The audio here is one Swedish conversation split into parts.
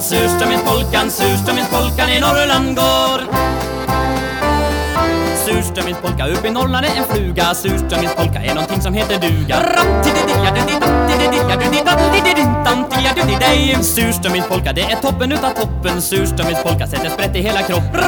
Surströmmingspolkan, surströmmingspolkan, surströmmingspolkan i Norrland går. Surströmmingspolka upp i Norrland är en fluga. Surströmmingspolka är någonting som heter duga. Surströmmingspolka det är toppen utav toppen. Surströmmingspolka sätter sprätt i hela kroppen.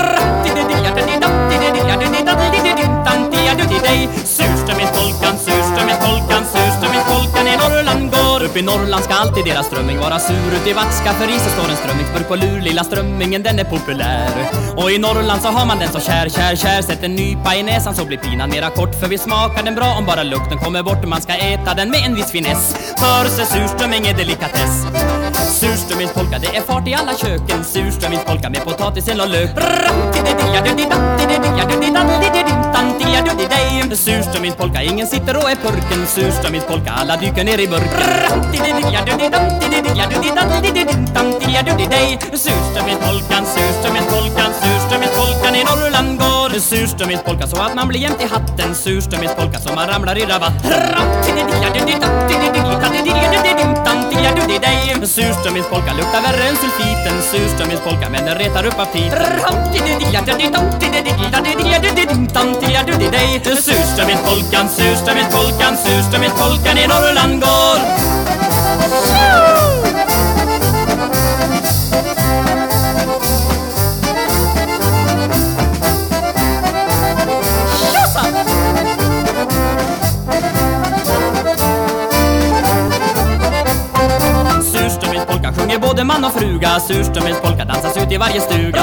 Upp i Norrland ska alltid deras strömming vara sur Ut i vattska för isen så står en strömmingsburk på lur Lilla strömmingen den är populär Och i Norrland så har man den så kär, kär, kär Sätt en nypa i näsan så blir pinan mera kort För vi smakar den bra om bara lukten kommer bort Man ska äta den med en viss finess För se surströmming är delikatess Surströmmingspolka, det är fart i alla köken Surströmmingspolka med potatisen och lök Surströmmingspolka, ingen sitter och är purken. Surströmmingspolka, alla dyker ner i burken. Surströmmingspolkan, surströmmingspolkan, surströmmingspolkan i Norrland går. Surströmmingspolka så att man blir jämt i hatten. Surströmmingspolka så man ramlar i rabatt. Surströmmingspolka luktar värre än sulfiten Surströmmingspolka men den retar upp aptit. Surströmmingspolkan, surströmmingspolkan, surströmmingspolkan i Norrland går. Tjosan! både man och fruga Surströmmingspolka dansas ut i varje stuga.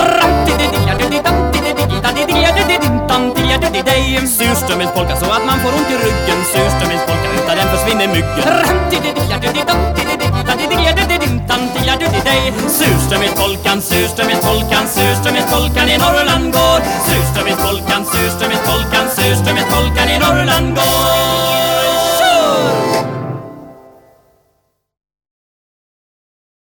Surströmmingspolka så att man får ont i ryggen. Surströmmingspolka utan den försvinner myggen. Surströmmingspolkan, surströmmingspolkan, surströmmingspolkan i Norrland går. Surströmmingspolkan, surströmmingspolkan